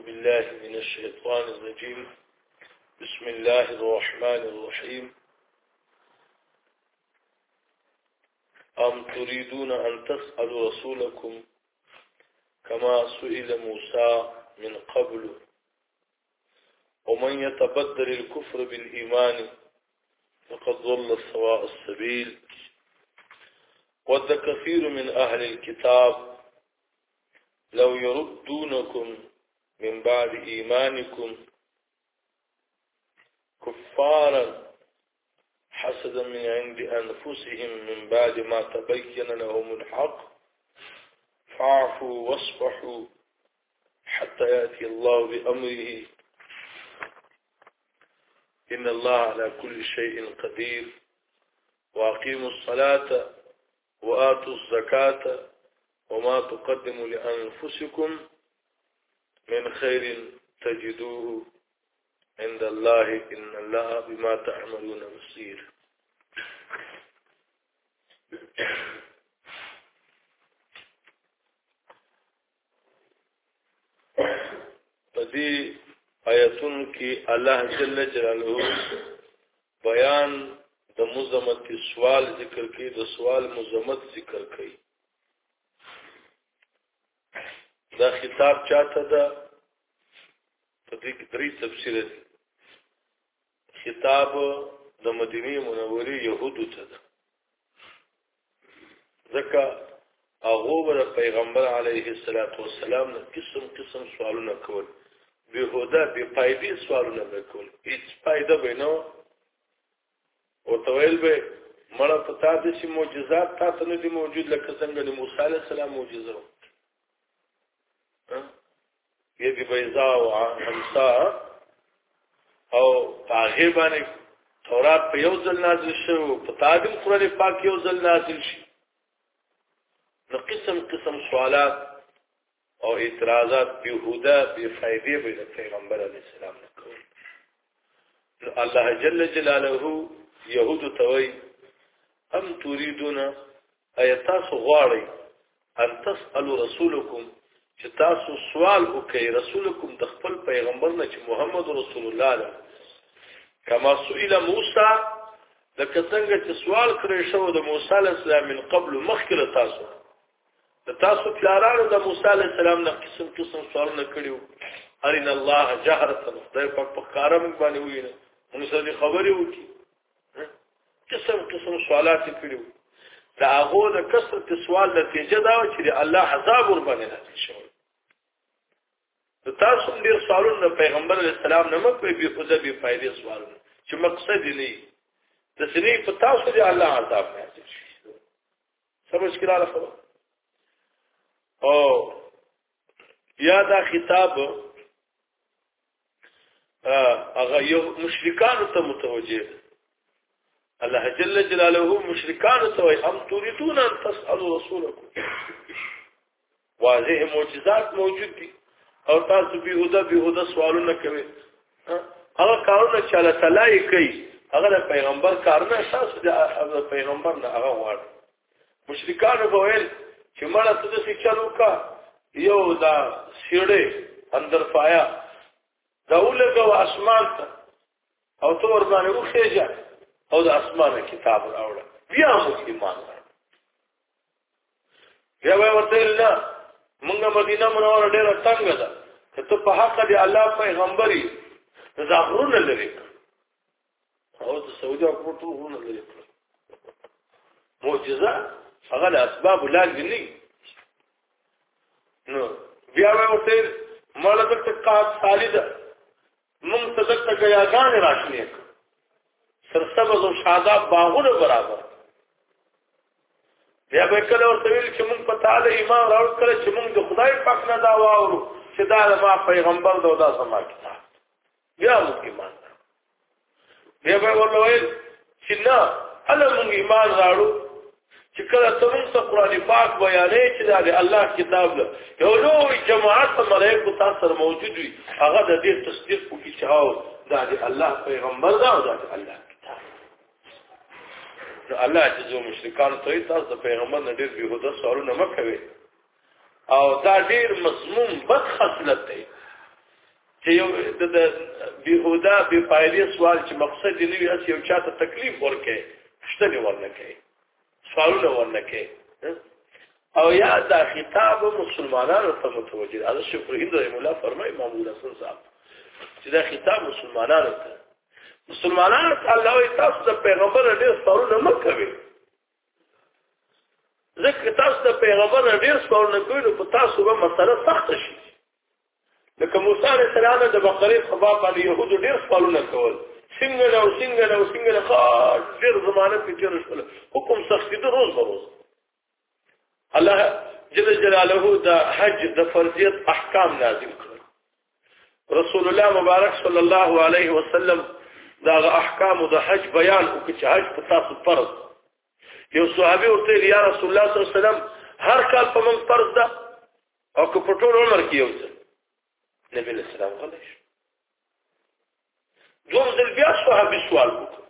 بالله من الشيطان الرجيم بسم الله الرحمن الرحيم أم تريدون أن تسألوا رسولكم كما سئل موسى من قبل ومن يتبدل الكفر بالإيمان فقد ضل سواء السبيل ود كثير من أهل الكتاب لو يردونكم من بعد إيمانكم كفارا حسدا من عند أنفسهم من بعد ما تبين لهم الحق فاعفوا واصفحوا حتى يأتي الله بأمره إن الله على كل شيء قدير وأقيموا الصلاة وآتوا الزكاة وما تقدموا لأنفسكم من خير تجدوه عند الله ان الله بما تعملون بصير پدې آیتونو کې الله جل جلاله بیان د مزمت کې سوال ذکر کوي د سوال مزمت ذکر کوي دا خطاب چاته ده په دې کې درې تفسیر دي خطاب د مدینه منورې يهودو ته ده ځکه هغه ور پیغمبر علیه الصلاۃ والسلام نو قسم قسم سوالونه کول بهوده بے فائدې سوالونه کول هیڅ فائدہ به نه او تویل به مړه په تا د سي معجزات تا ته نه دي موجود لکه څنګه د موسی عليه السلام معجزه و يد بيضاء او خمسا او هغه باندې تورات په یو ځل نازل شو په تادم قرآن پاک یو ځل نازل شي نو قسم قسم سوالات او اعتراضات بهوده بی فائدې به د پیغمبر علی السلام نه کوي نو الله جل جلاله يهود توي ام تريدون ايتاس غواړي ان تسالوا رسولكم چې تاسو سوال وکړئ رسولکم د خپل پیغمبر نه چې محمد رسول الله ده کما سئل موسی لکه څنګه چې سوال کړی شو د موسی علی السلام من قبل مخکله تاسو تاسو پلارانو د موسی علی السلام نه قسم قسم سوالونه کړیو ارین الله جهرت خدای په پکارم باندې وینه موږ سره خبرې وکړي قسم قسم سوالات کړیو دا هغه د کثرت سوال نتیجه دا چې الله عذاب ور باندې نازل شوی تاسو هم ډیر سوالونه پیغمبر علی السلام نه مکه به خوځه به فائدې سوالونه چې مقصد نه د سنې په تاسو دی الله عذاب نازل شي څه مشکل علی خبر او یا دا خطاب هغه یو مشرکان ته متوجه الله جل جلاله مشرکان ته وي هم تريدون ان تسالوا رسولكم واضح معجزات موجود دي او تاسو به هدا به هدا سوالونه کوي هغه کارونه چې الله تعالی کوي هغه د پیغمبر کارونه تاسو د پیغمبر نه هغه وړ مشرکان به ویل چې مړه ته څه چلو کا یو دا سیړې اندر پایا دا ولګه او اسمان ته او تو ور باندې وخېجه او د اسمان کتاب راوړه بیا مو ایمان بیا وای ورته نه مونږه مدینه منوره ډیره تنګ ده که ته په حق دی الله پیغمبري زغرونه لري او د سعودي حکومت غرونه لري معجزه هغه اسباب لاندې نه نو بیا ورته مالا دلته قات خالد مونږ ته دلته ګیاګان راشنې سرسبز او شاداب باغونه برابر بیا به کله ورته ویل چې مونږ په تعالی ایمان راوړ کړ چې مونږ د خدای پاک نه دا واورو چې دا ما پیغمبر دا دا سما کتاب بیا مونږ ایمان بیا به ورته ویل چې نه اله مونږ ایمان راړو چې کله تمون ته قران پاک بیانې چې دا د الله کتاب ده یو لوی جماعت ملائکه تاسو سره موجود وي هغه د دې تصدیق کوي چې هاو دا د الله پیغمبر دا او دا د الله کتاب نو الله چې زو مشرکان ته تاسو د پیغمبر نه ډېر به هدا سوالونه مکوي او دا ډیر مضمون بد خصلت دی چې یو د بیهودا بی پایلی سوال چې مقصد یې لوي اس یو چاته تکلیف ورکه شتنی ورنکه سوالونه ورنکه او یا دا خطاب مسلمانانو ته متوجه ده چې پر هند مولا فرمای معمول حسن صاحب چې دا خطاب مسلمانانو ته مسلمانانو ته الله او تاسو د پیغمبر ډېر سوالونه مکوي ځکه تاسو ته پیغمبر ډیر سوال نه کوي نو تاسو به مسله سخت شي لکه موسی علیه السلام د بقره په باب باندې يهودو ډیر سوالونه کول څنګه له څنګه له څنګه له خاص ډیر زمانه په تیر شول حکم سخت دي روز روز الله جل جلاله د حج د فرضیت احکام نازل کړ رسول الله مبارک صلی الله علیه وسلم دا احکام د حج بیان او چې حج په تاسو فرض یو صحابي ورته یا رسول الله صلی الله علیه وسلم هر کال په موږ فرض ده او که په ټول عمر کې یو ځل نبی له سلام غلی شو دوم ځل بیا صحابي سوال وکړ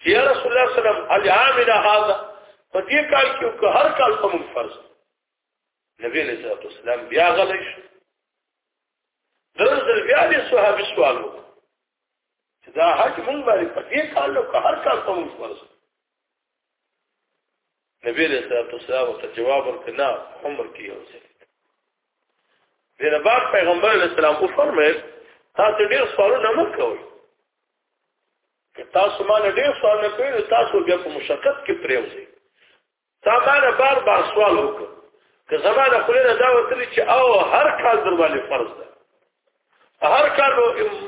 چې یا رسول الله صلی الله علیه وسلم العامل هذا په دې کال کې که هر کال په موږ فرض نبی علیہ الصلوۃ والسلام بیا غلی شو درځل بیا دې صحابي سوال وکړ چې دا حج مونږ باندې په دې کال نو هر کال ته مونږ فرض نبی علیہ الصلوۃ والسلام ته جواب ورکړ نه عمر کې یو ځل دغه بعد پیغمبر علیہ السلام او فرمایل تاسو ډیر سوالونه مه کوئ که تاسو مال ډیر سوالونه کوئ تاسو بیا په مشقت کې پریوځئ تا باندې بار بار سوال وکړ که زمانه خو نه دا وتلی چې او هر کال در باندې فرض ده هر کال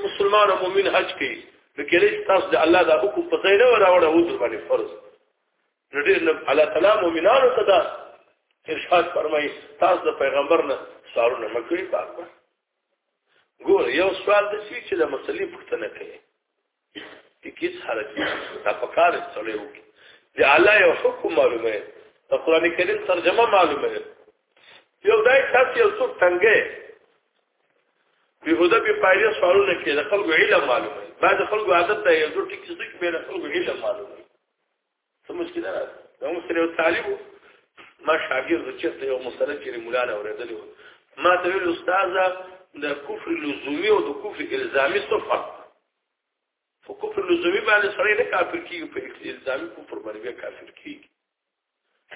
مسلمان او مؤمن حج کوي لکه لې تاسو د الله د حکم په ځای نه وراوړه او در باندې فرض ډېر نه الله تعالی مؤمنانو ته دا ارشاد فرمایي تاسو د پیغمبر نه سوالونه مکوئ پاک ګور یو سوال د شي چې د مسلې پوښتنه کوي کیس حرج دا په کار سره یو کې د اعلی یو حکم معلومه د قران کریم ترجمه معلومه یو دای تاسو یو څو څنګه په هدا په پایله سوالونه کې د خلکو علم معلومه بعد خلکو عادت دی یو ټیک څه کې به خلکو علم معلومه څه مشکل نه دا مو سره طالب ما شاګرد چې ته یو مسله چې مولا له ورېدلې ما ته ویل استاد د کفر لزومی او د کفر الزامی څه فرق په کفر لزومی باندې سره نه کافر کیږي په الزامی کفر باندې کافر کیږي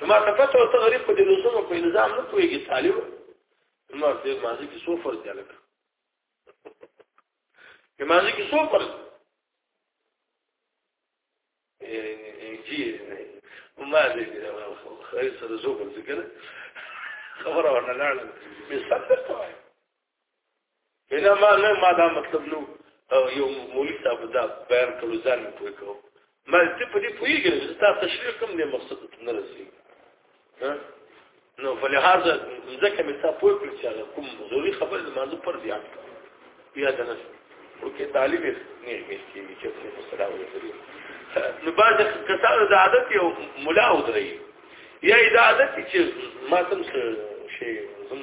ما ته پته او ته غریب په دې لزوم او په الزام نه پوهیږي طالب ما دې مازی کې څو فرض دی لکه مازی کې څو فرض جی نه ما دې خیر سره زو بل څه کنه خبره ورنه لاړه مې صدق وای بنا ما نه ما دا مطلب نو یو مولوی صاحب دا بیان کړو ځان پوي کو ما دې په دې پوي کې تاسو تشریح کوم نه مقصد ته نه رسیږي نو فلهذا ځکه مې تا پوه کړ چې هغه کوم ضروري خبر د مانزه پر زیات بیا د نس ورکه طالب نه مې کېږي چې څه مسله وکړي نو بعد کثار د عادت یو ملا ودرې یا د عادت چې ما تم شي زم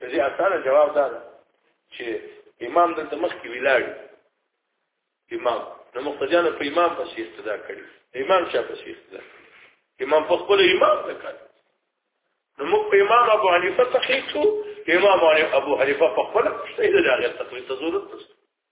د دې اسانه جواب دا ده چې امام دلته مخ کې ویلاړ امام نو مقتدیان په امام پسې اقتدا کړي امام چا پسې اقتدا امام په خپل امام ته کړ نو موږ په امام ابو حنیفه تقلید شو امام ابو حنیفه په خپل مجتهد راغی تقلید ته ضرورت نشته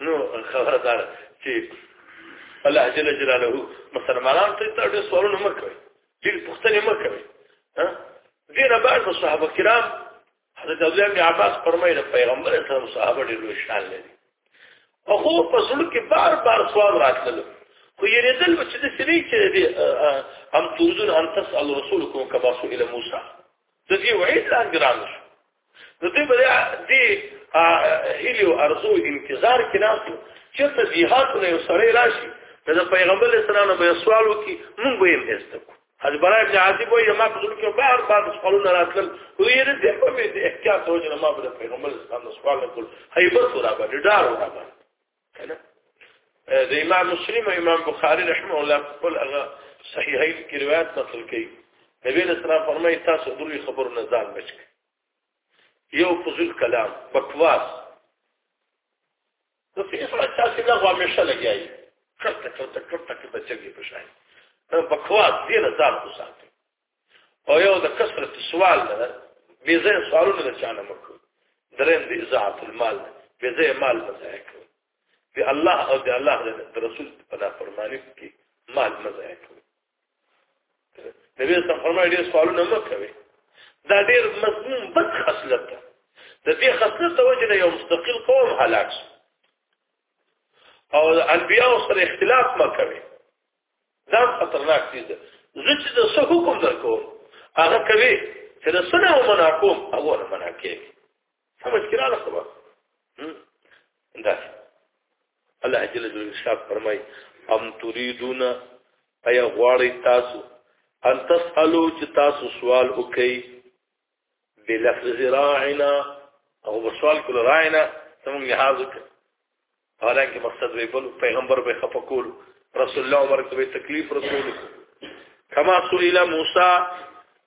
نو خبره ده چې الله جل جلاله مسلمانان ته تر دې سوالونه مکوي دې پوښتنې مکوي ها دینه بعد صحابه کرام حضرت عبد الله بن عباس فرمایله پیغمبر اسلام صحابه ډېر لوی شان لري او خو په ځل کې بار بار سوال راتلل خو یې ردل چې د سری چې دې هم تورزون ان تسال رسولکم کما سئل موسی د دې وعید لاندې راغلی نو دې بل دې هلي او ارزو انتظار کې ناسو چې ته جهاد نه سره راشي د پیغمبر اسلام به سوالو کې مونږ به یې استکو حج برای ابن عاصم وایي ما په ځل کې بهر بار سوالونه راتلل خو یې دې په دې احتیاط وجه ما په پیغمبر اسلام سوال کول هیبت ورا باندې ډار ورا باندې کنه د امام مسلم او امام بخاری رحمه الله خپل هغه صحیحین کې روایت نقل کړي نبی صلی الله علیه فرمایي تاسو دغه خبر نه ځان بچ یو فضل کلام بکواس نو په اسره تاسو له غوا مشه لګیای کړته کړته کړته کې بچي په شای بکواس دې نه ځان وساتي او یو د کثرت سوال نه بي زه سوالونه نه چانه مکو درېم دي اضاعت المال بي زه مال مزایک بي الله او دي الله د رسول په نافرمانی کې مال مزایک نبی صلی الله علیه وسلم سوالونه مکوي دا ډېر مضمون بد خصلت ده د دې خصلت د وجه نه یو مستقل قوم هلاک او انبیاء سره اختلاف مکوي دا خطرناک دي زه چې د څه حکم درکوم هغه کوي چې د سنه او منا کوم هغه نه منا کوي سمج کړه له خبر دا الله جل جلاله شاب فرمای ام تريدون اي غواړی تاسو ان تسالو چې تاسو سوال وکي بلفظ راعنا او بسوال کل راعنا سمون لحاظ کر حالانکه مقصد وی بل پیغمبر به خپه کول رسول الله ورته به تکلیف رسول کما سئل موسی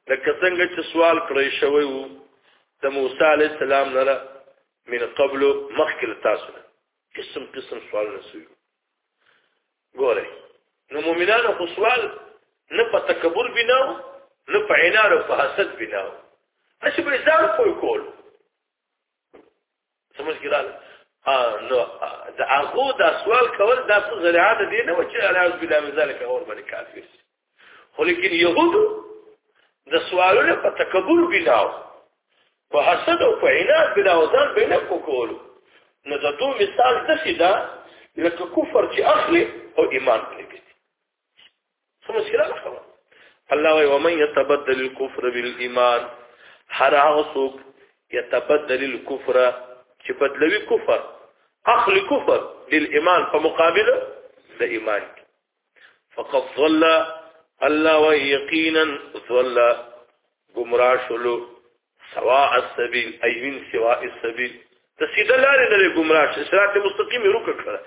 لکه څنګه چې سوال کړی شوی وو د موسی علی السلام نه من قبل مخکل تاسو قسم قسم سوال نسوي ګوره نو مؤمنانو خو سوال نه په تکبر بناو نه په عناد او په حسد بناو اسی په ځان کوی کول سمجھ ګرال نو دا هغه دا سوال کول دا څه زریعه دي نه و چې اعوذ بالله من ذلک اور باندې کافر خو لیکن يهودو د سوالونو په تکبر بناو په حسد او په عناد بناو ځان بینه کوکول نو د دوه مثال د سیدا لکه کفر چې اخلي او ایمان پرې کوي څه مشکله نه خبره الله وي ومن يتبدل الكفر بالايمان هر هغه څوک يتبدل الكفر چې بدلوي کفر اخلي کفر للايمان په مقابله د ایمان کې فقط ضل الله ويقينا ضل گمراه شلو سوا السبيل اي من سوا السبيل تسيد لاري نه گمراه شل صراط مستقيم روک کړه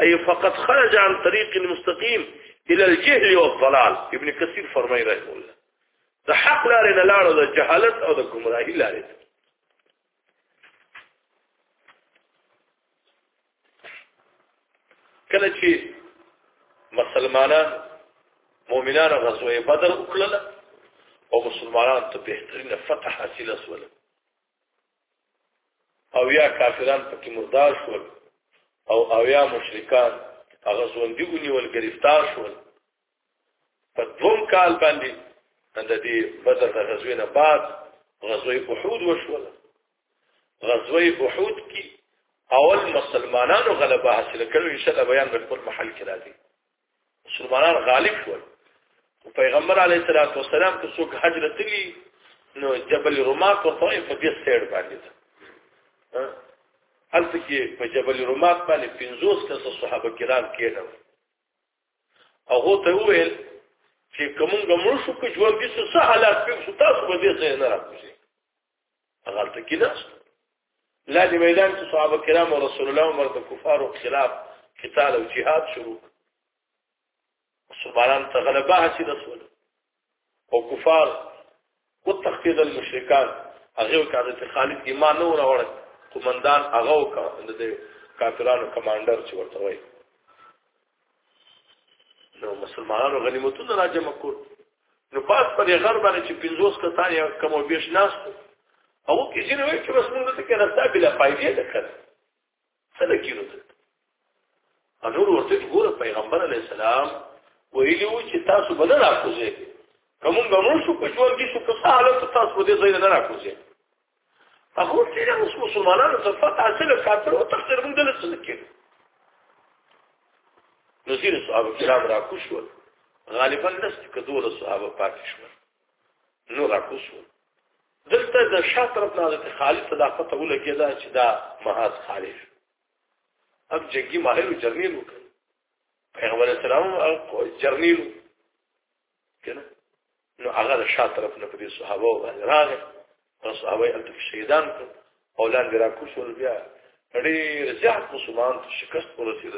اي فقط خرج عن طريق المستقيم الى الجهل والضلال ابن كثير فرمای رحمه الله د حق لارې نه لاړو د جهالت او د گمراهي لارې کله چې مسلمانان مؤمنان غزوه بدر وکړل او مسلمانان ته بهترینه فتح حاصله شول او یا کافران پکې مردار شول او او یا مشرکان هغه ژوندۍ ونیول گرفتار شول په دوم کال باندې د دې بدر د غزوې نه بعد غزوې احود وشول غزوې احود کې اول مسلمانانو غلبه حاصل کړو ان شاء الله بیان به خپل محل کې راځي مسلمانان غالب شول پیغمبر علیه الصلاۃ والسلام کو څوک هجرت لی نو جبل رمات او طائف په دې سیر باندې ده هلته کې په جبل رمات باندې 50 کس صحابه کرام کېنو هغه ته وویل چې کومګه مړ شو که ژوند دي څه حالات په څه تاسو به دې ځای نه راځي هغه ته کې ناست لاندې میدان کې صحابه کرام او رسول الله عمر د کفارو خلاف قتال او جهاد شروع مسلمانان ته غلبه حاصله شول او کفار او تخفیض المشرکان هغه کار چې خالد ایمان نه وروړ قومندان هغه وکړ د کافرانو کمانډر چې ورته وای نو مسلمانانو غنیمتونه راجم کړ نو پاس پر غر باندې چې 50 کسان یا کم او بیش ناس او کې جن وای چې بس موږ ته کې راستا بلا فائدې ده کړ څه نه کیږي دلته انور ورته ګور پیغمبر علی السلام ویلو چې تاسو بدل راکوځي کوم غمو شو په ژوند کې شو په حالت تاسو دې ځای نه راکوځي هغه چې له مسلمانانو څخه فتح حاصل کاپر او تخسر موږ دلته څه کېږي نو ځینې صحابه کرام راکوشول غالبا لست کدور صحابه پاتې شول نو راکوشول دلته د شاه طرف نه حضرت خالد ته دا پته ولګېده چې دا محاذ خالد اب جنگي ماهر او جرنیل وکړ پیغمبر اسلام او جرنیل کنه نو هغه د شاه طرف نه پرې صحابه او باندې راغی او صحابه یې الته شهیدان کړ او لاندې را کوس ول بیا ډېر زیات مسلمان شکست ورسېد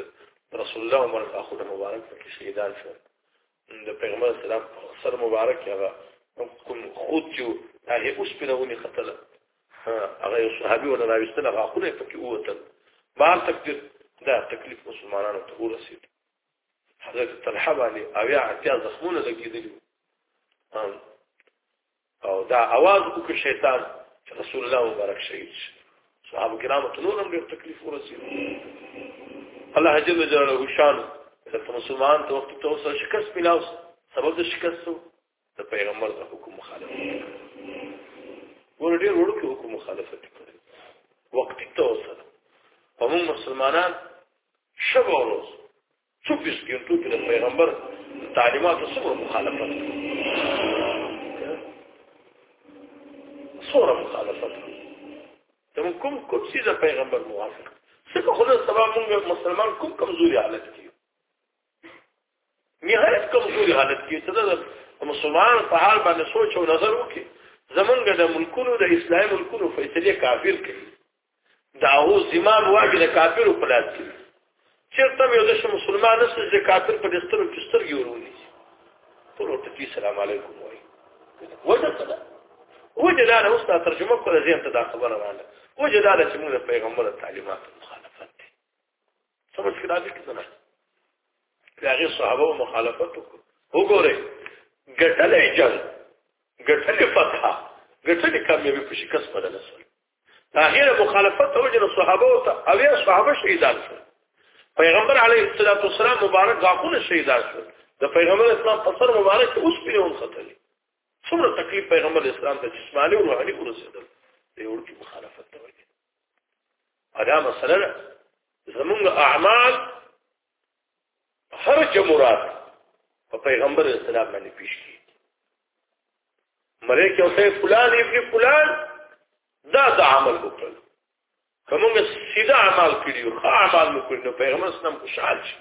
رسول الله عمر اخو د مبارک کې شهیدان شو د پیغمبر اسلام سر مبارک هغه کوم خود چې هغه اوس په لغونی قتل هغه یو صحابي ولا راوستل هغه خو نه پکې وته بار تکلیف دا تکلیف مسلمانانو ته ورسید حضرت طلحه باندې او یا اتیا زخمونه لګیدلی او دا आवाज وکړ شیطان رسول الله مبارک شهید شي صحابه کرام ته نور هم ډېر تکلیف ورسېد الله جل جلاله شان د مسلمان ته وخت ته اوسه شکست ملاوس سبب د شکست د پیغمبر د حکم مخالفت ور ډېر وړوکی حکم مخالفت کړی وخت ته اوسه هم مسلمانان شب او روز 24 ګنټو کې د پیغمبر تعلیماتو سره مخالفت سره مخالفت تم کوم کوم څه د پیغمبر موافق څنګه خدای سبا موږ مسلمان کوم کمزوري حالت کې نهایت کمزوري حالت کې څه ده مسلمان په حال باندې سوچ او نظر وکړي زمونږ د ملکونو د اسلامي ملکونو فیصله کافر کوي دا هو زمان واګي د کافرو په لاس کې چیرته یو د مسلمان نسل چې کافر په دستور کې سترګي ورونی ټول ورته کی سلام علیکم وای وجه څه ده وجه دا نه اوسه ترجمه کوله زین ته دا خبره رااله وجه دا چې موږ پیغمبر تعلیمات مخالفت دي څه مشکل دي کې نه هغه صحابه مخالفت وکړه وګوره ګټلې جنگ ګټلې فتح ګټلې کامیابی په شکست بدل شو تاهیر مخالفت او جن صحابه او اویا صحابه شهیدان شو پیغمبر علیه الصلاۃ والسلام مبارک غاخونه شهیدان شو د پیغمبر اسلام په سر مبارک اوس په اون خطر څومره تکلیف پیغمبر اسلام ته جسمانی او روحاني ورسېدل دی ورته مخالفت ته وایي ادا مثلا زمونږ اعمال هر جمهورات په پیغمبر اسلام باندې پیش کی ملک یو ته فلان ابن فلان دا د عمل وکړ کومه سیده عمل کړی او ښه عمل وکړ نو پیغمبر اسلام خوشحال شي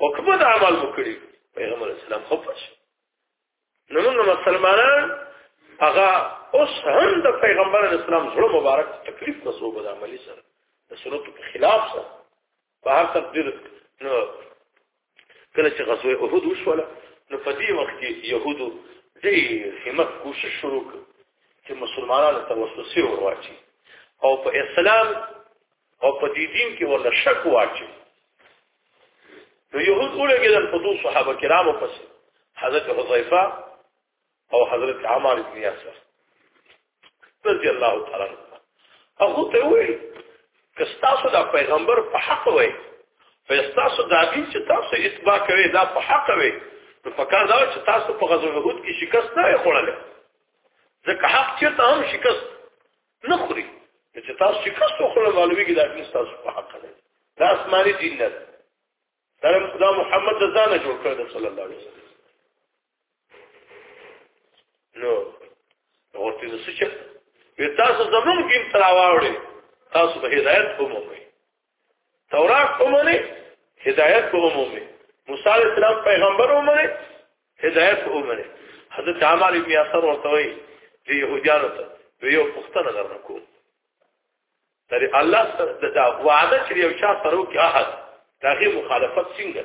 او کومه د عمل وکړي پیغمبر اسلام خفه شي نو موږ مسلمانان هغه اوس هم د پیغمبر اسلام زړه مبارک تکلیف مسوب د عملی سره د سنتو په خلاف سره په هر تقدیر نو کله چې غزوه احد وشوله نو په دې وخت کې يهودو دې همت کوشش شروع کړ چې مسلمانانو ته وسوسه ورواچي او په اسلام او په دې دین کې ولا شک واچي نو يهود ولګیدل په دوه صحابه کرامو پسې حضرت حذیفه او حضرت عمر بن یاسر رضی الله تعالی عنہ هغه ته وایي که تاسو د پیغمبر په حق وای او تاسو د دې چې تاسو اتباع کوي دا په حق وای نو فکر دا چې تاسو په غزوه احد کې شکست نه خوړل ځکه حق چې ته هم شکست نه خوري چې تاسو شکست خوړل معلومي کې دا تاسو په حق نه دا آسماني دین نه دا خدا محمد د ځانه جوړ کړ د صلی الله علیه وسلم نو ورته د سچ وی تاسو زمون دین تر واوړې تاسو به هدایت ومومئ تورات ومنئ هدایت ومومئ موسی علیہ السلام پیغمبر ومنئ هدایت ومنئ حضرت عمر بن یاسر ورته وی د یهودانو ته یو پښتنه درنه کوم تر الله ستاسو دا وعده چې یو چا سره وکړي احد داغه مخالفت څنګه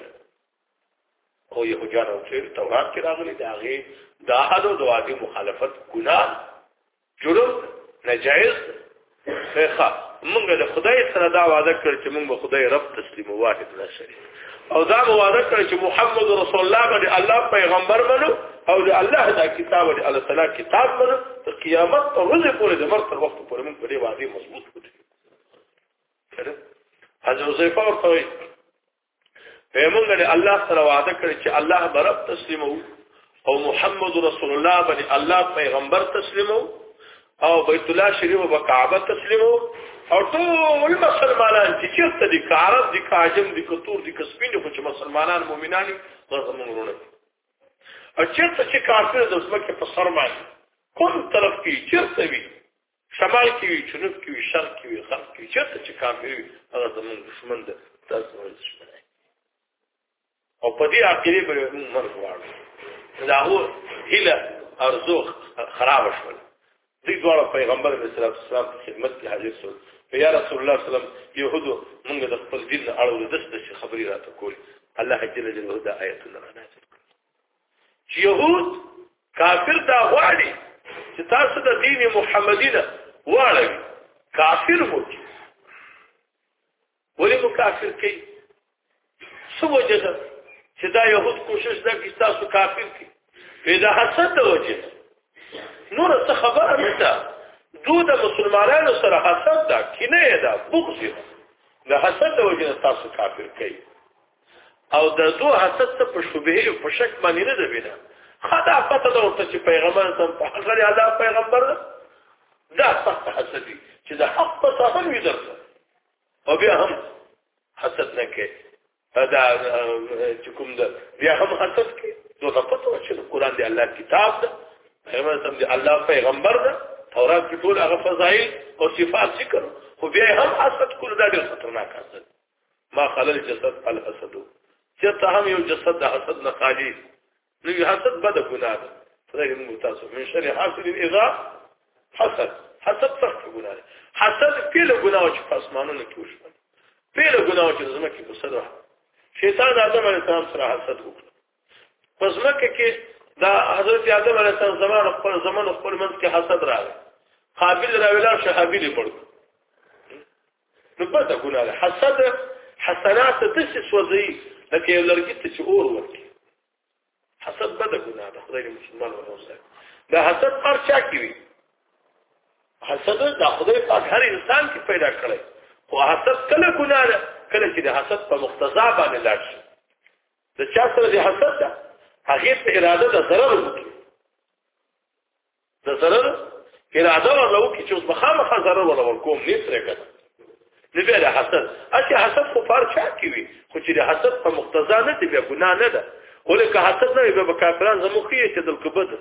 او یو جار او چې تورات کې راغلي داغه دا احد او دواګه مخالفت ګناه جرم نجایز ښه موږ د خدای سره دا وعده کړ چې موږ به خدای رب تسلیم واحد نه شي او دا وعده کړ چې محمد رسول الله باندې الله پیغمبر بنو او د الله دا کتاب د الله تعالی کتاب بنو ته قیامت ته ورځې پورې د مرګ تر وخت پورې موږ په دې وعده مضبوط کړو حضرت حذیفه ورته وایي پیغمبر الله سره وعده کړ چې الله برب تسلیمو او محمد رسول الله باندې الله پیغمبر تسلیمو او بیت الله شریف او کعبه تسلیمو او ټول مسلمانان چې چیرته دي کارب دي کاجم دي کتور دي کسبین دي چې مسلمانان مؤمنان دي زموږ ورونه او چیرته چې کافر د ځمکې په سر باندې کوم طرف کې چیرته وي شمال کې وي جنوب کې وي شرق کې وي غرب کې چیرته چې کافر وي هغه زموږ دشمن ده تاسو ورسره او په دې عقیده به موږ مرګ غواړو دا هو هله ارزو خراب شول دې ډول پیغمبر علیه السلام په خدمت کې حاضر شو په یا رسول الله صلی الله علیه وسلم يهودو موږ د خپل دین اړو د دست چې خبري راته کول الله جل جلاله دا آیت نه نازل کړ چې يهود کافر دا غواړي چې تاسو د دین محمدي نه واړوي کافر مو ولې مو کافر کوي څه وجه ده چې دا يهود کوشش ده چې تاسو کافر کړي پیدا حسد ده وجه نور څه خبره نه ده دوی د مسلمانانو سره حسد ده کینه ده بغض ده د حسد ده وجه تاسو کافر کوي او د دوه حسد څخه په شوبه او په شک باندې نه ده بنا خدا پته ده ورته چې پیغمبر سم په هغه ادا پیغمبر ده دا سخت حسد چې د حق په ساحل وي درته او بیا هم حسد نه کې دا چې کوم ده بیا هم حسد کې نو غفت او چې قران دی الله کتاب ده پیغمبر سم دی الله پیغمبر ده تورات کې ټول هغه فضایل او صفات ذکر خو بیا هم حسد کول دا ډېر خطرناک حسد ما خلل جسد الحسد چې ته هم یو جسد د حسد نه خالی نو حسد بد ګناه ده خدای دې موږ تاسو من شر حاسد اذا حسد حسد سخت ګناه ده حسد پیله ګناه چې په اسمانونو کې وشو پیله ګناه چې زمکه په صدر شیطان آدم علیه السلام سره حسد وکړ پس مکه کې دا حضرت آدم علیه السلام زمان خپل زمان خپل منځ کې حسد راغی قابل راویلا شهابیل پړ نو بده ګناه ده حسد حسنات دسې سوځي لکه یو لرګي ته چې اور ورکړي حسد بده ګناه ده خدای دې مسلمان وروسته دا حسد هر چا کې وي حسد د خدای پاک هر انسان کې پیدا کړی خو حسد کله ګناه ده کله چې د حسد په مقتضا باندې لاړ شي د چا سره د حسد ده هغه په اراده د ضرر وکړي د ضرر اراده ولو کې چې اوس مخامخ ضرر ولا ورکوم نه سره کړه نو بیا د حسد اته حسد خو فار چا کی وي خو چې د حسد په مقتضا نه دی بیا ګناه نه ده ولکه حسد نه به کافران زموخي چې دل کبد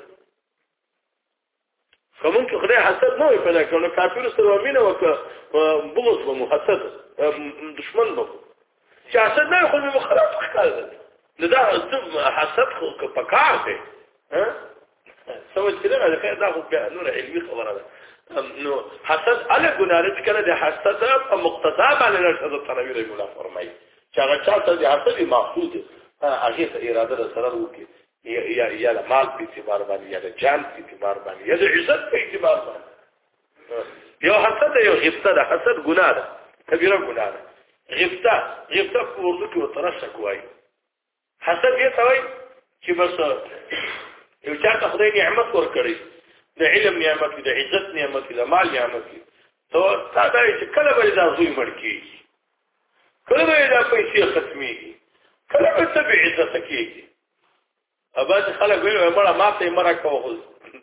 کوم چې خدای حسد نه پیدا کړو کافر سره مینه وکړه بغض به مو حسد دشمن به چې اصل نه خو مې خلاص ښکار دی نو دا څه حسد خو په کار دی ها سمجھ کړه نه خیر دا خو بیا نور علمي خبره ده نو حسد ال ګناره چې کله د حسد په مقتضا باندې نه شته تنوی رحم الله فرمایي چې هغه چا ته د حسد مقصود هغه ته اراده ده سره وکړي یا یا مال په اعتبار باندې یا د جان په اعتبار باندې یا د عزت په اعتبار باندې یو حسد یو غفته ده حسد ګناه ده کبیره ګناه ده غفته غفته په اردو کې ورته رشک وایي حسد یې ته وایي چې بس یو چا ته خدای نعمت ورکړي د علم نعمت د عزت نعمت د مال نعمت ته تا دا چې کله به دا زوی مړ کیږي کله به دا پیسې ختميږي کله به ته به عزت کیږي ابا چې خلک ویل مړه ما ته مرا کوه خو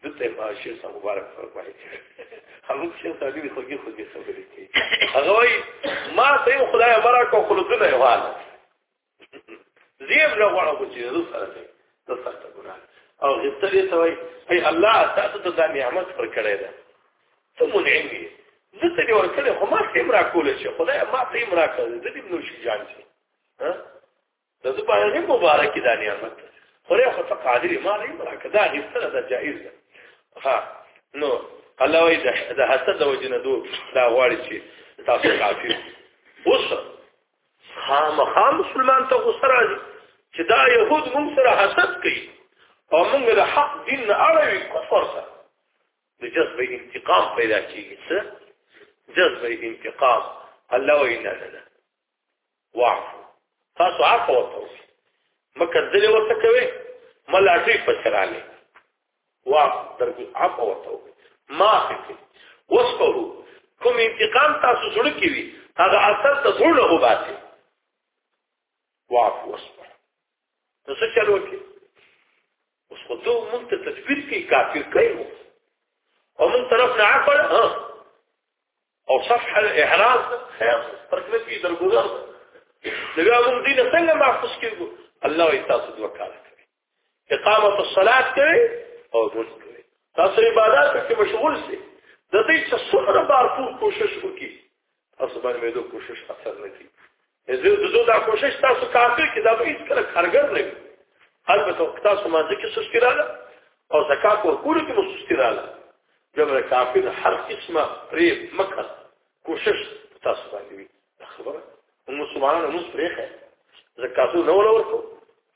دته ما شي سم مبارک فرمایي هغه چې سړي خو کې خو کې خبرې کوي هغه وایي ما ته خدای مرا کوه خو دته نه وانه زیب له وړه کو چې زو سره دی ته سخت ګنا او غبطه دې ته وایي اي الله تاسو ته دا نعمت پر کړی ده ته منعم دي زه ته دې ورکړې خو ما ته مرا کول شي خدای ما ته مرا کړې دې نو شي جان شي ها د دې باندې مبارک دا نعمت خوري خو ته قادر ما نه مبارک دا غفله دا جائز ده ها نو الله وی د حسد د وجنه دو دا غواړي چې تاسو کافي اوس خامخا مسلمان ته غوسه راځي چې دا يهود موږ سره حسد کوي او موږ د حق دین نه اړوي کفر سره د جذبه انتقام پیدا کیږي څه جذبه انتقام الله وی نه نه واعفو تاسو عفو وکړئ مکه ځلې ورته کوي ملاټي پسراله واف درګي اپ او تو ما فکر وصفه کوم انتقام تاسو جوړ کی وي هغه اثر ته ټول هو باسي واف وصفه نو څه چلو کې اوس خو ته مونږ ته تدبیر کې کافر کوي او مونږ طرف نه عقل ها او صفح الاحرام خیر پرکړه کې درګوزار دی بیا موږ دین څنګه محفوظ کیږو الله یې تاسو دوه کار کوي اقامت الصلاه کوي او موږ کوي تاسو عبادت کې مشغول شئ د دې څخه څومره بار کوشش وکړي تاسو باندې مې دوه کوشش اثر نه کوي زه زه دا کوشش تاسو کافي کې دا به هیڅ کله کارګر نه وي البته تاسو مانځي کې سستی رااله او زکات ورکول کې مسستی رااله جبر کافي د هر قسمه پرې مکه کوشش تاسو باندې وي خبره موږ سبحان موږ پرېخه زکاتو نه ولا ورکو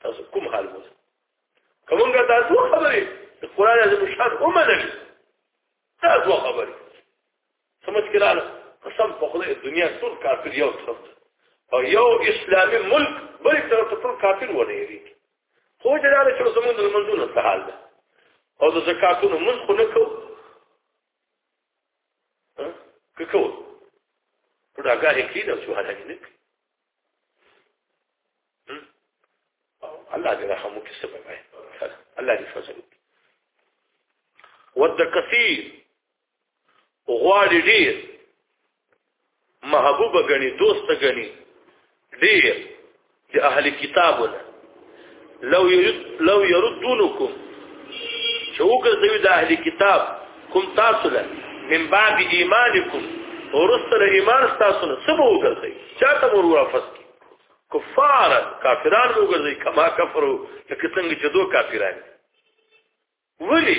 تاسو کوم حال مو کومه تاسو خبرې قرآن عظیم شان اومنه دا دوه خبرې سمجھ کې رااله قسم په خدای دنیا ټول کافر یو طرف او یو اسلامي ملک بل طرف ته ټول کافر ولري خو چې دا چې زمونږ د منځونو څه حال ده او د زکاتونو موږ خو نه کوو که کوو په دغه کې نه څه حالانه نه الله دې رحم وکړي سبب وي الله دې فضل وکړي ود کثیر غواړي ډیر محبوب غني دوست غني ډیر د اهل کتابونه لو يرد لو يردونکم چې وګرځوي د اهل کتاب کوم تاسو له من بعد ایمانکم ورسل ایمان تاسو نه سبو وګرځي چاته مور واپس کی کفار کافران وګرځي کما کفرو لکه څنګه چې دوه کافران ولی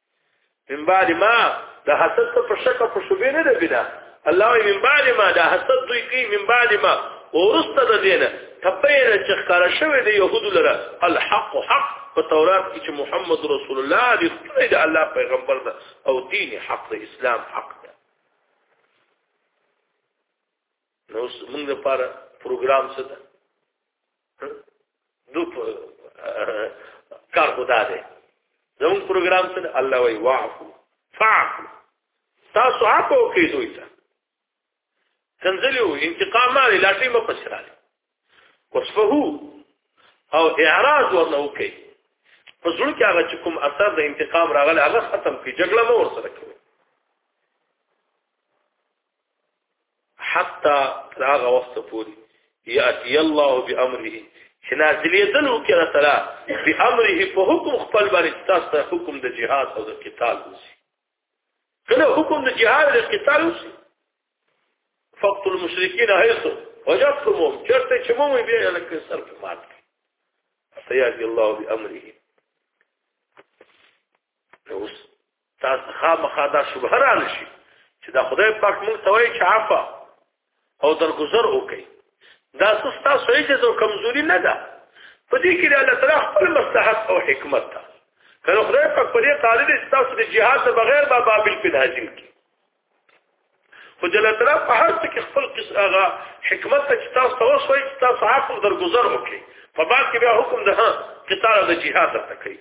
من بعد ما د حسد په شک او شوبې نه ده بنا الله وی من بعد ما دا حسد دوی کوي من بعد ما ورسته د دینه تبینه چې ښکارا شوی دی يهودو لره الحق حق په تورات کې چې محمد رسول الله دی ټول د الله پیغمبر ده او دین حق د اسلام حق ده نو موږ لپاره پروګرام څه ده دو کار خدا دی زمون پروګرام سره الله وی واعفو فاعفو تاسو عفو کوي دوی ته کنځلو انتقام نه لاټي مو پسراله وصفه او اعراض ورنه وکي په زړه کې هغه چې کوم اثر د انتقام راغلی هغه ختم کړي جګړه مو ورسره کوي حتی تر هغه وخت پورې یاتی الله بامره چې نازلې دلو کې را تعالی بامره په حکم خپل باندې تاسو حکم د جهاد او د قتال وسی کله حکم د جهاد او د قتال وسی فقط المشرکین حيث وجدتمهم چرته چې مو بیا لکه سر په مات سيأتي الله بأمره تاسو خامخا دا شبهه را نشي چې دا خدای پاک موږ ته وایي چې عفا او درگذر وکړي دا تاسو عجز او کمزوري نه ده په دې کې الله تعالی خپل مصلحت او حکمت ده کله خدای پاک په دې قالب تاسو د جهاد بغیر با بابل په حاضر کې خو جل تعالی په هر څه کې خپل قص هغه حکمت ته چې تاسو تاسو وایي چې تاسو عقل درگذر وکړي په بعد کې بیا حکم ده قطار د جهاد ته کوي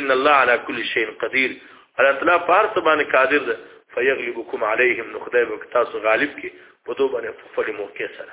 ان الله على كل شيء قدير الله تعالی په هر څه باندې قادر ده فيغلبكم عليهم نخدای وکتاسو غالب کې په دوه باندې په موقع سره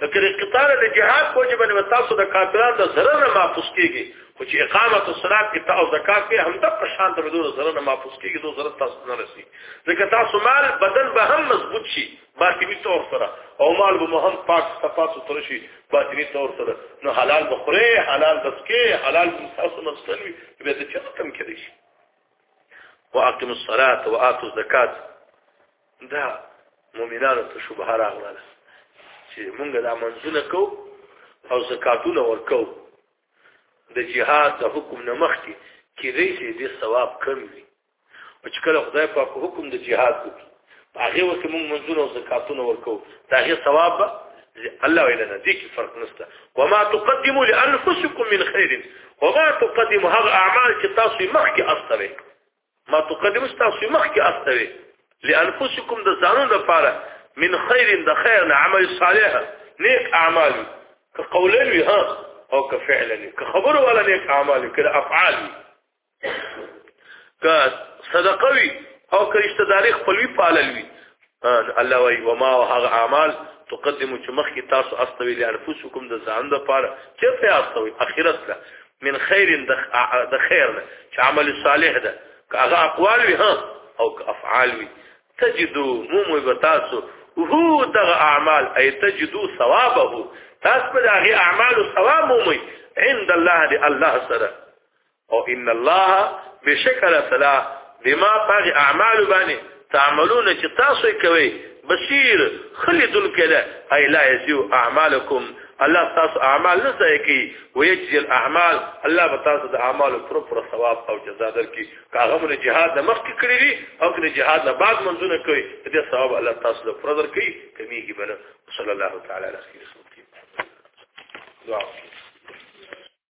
لکه قطار د جهاد په وجه باندې تاسو د کافرانو د ضرر نه محفوظ کیږي خو چې اقامت الصلاه کې ته او زکات کې هم د پښان ته بدون ضرر نه محفوظ کیږي دوه ضرر تاسو نه رسی ځکه تاسو مال بدن به هم مضبوط شي باطنی طور سره او مال به هم پاک صفات تر شي باطنی طور سره نو حلال بخوري حلال بسکي حلال تاسو مسکن وي به ته چا کم کړی شي واقم الصلاه واتو الزکات دا مؤمنانو ته شبهه راغله چې مونږ دا منځونه کو او زکاتونه ورکو د جهاد د حکم نه مخکې کې دې چې دې ثواب کم وي او چې کله خدای پاک حکم د جهاد وکړي هغه وخت مونږ منځونه او زکاتونه ورکو دا هي ثواب الله ویل نه دي کې فرق نشته وما تقدموا لانفسكم من خير وما تقدموا هغه اعمال چې تاسو مخکې اثرې ما تقدم استاسو مخکې استوي لانفسکم د ځانونو لپاره من خیر د خیر نه عمل صالح نیک اعمال که قولا وی ها او که فعلا که خبر ولا نیک اعمال که افعال که صدقه وی او که رشتہ داری خپلوي پالل وی الله وی وما هغه اعمال تقدمو چې مخکې تاسو استوي لانفسکم د ځان د پاره چې ته استوي اخرت له من خیر د خیر نه چې عمل صالح ده که هغه اقوال وي ها او که افعال وي تجدو مومو بتاسو هو دغه اعمال اي تجدو ثوابه تاسو په هغه اعمال ثواب مومي عند الله دي الله سره او ان الله بشکل تعالی بما پاغ اعمال باندې تعملون چې تاسو کوي بصیر خلید الکلا ای لا یسیو اعمالکم الله تاسو اعمال نه ځای کی ویجزی الاعمال الله به تاسو د اعمال پر پر ثواب او جزا درکې کاغه مون جهاد د مخ کې کړی دي او کله جهاد نه بعد منځونه کوي دې ثواب الله تاسو له پر درکې کمیږي بل صلی الله تعالی علیه وسلم دعا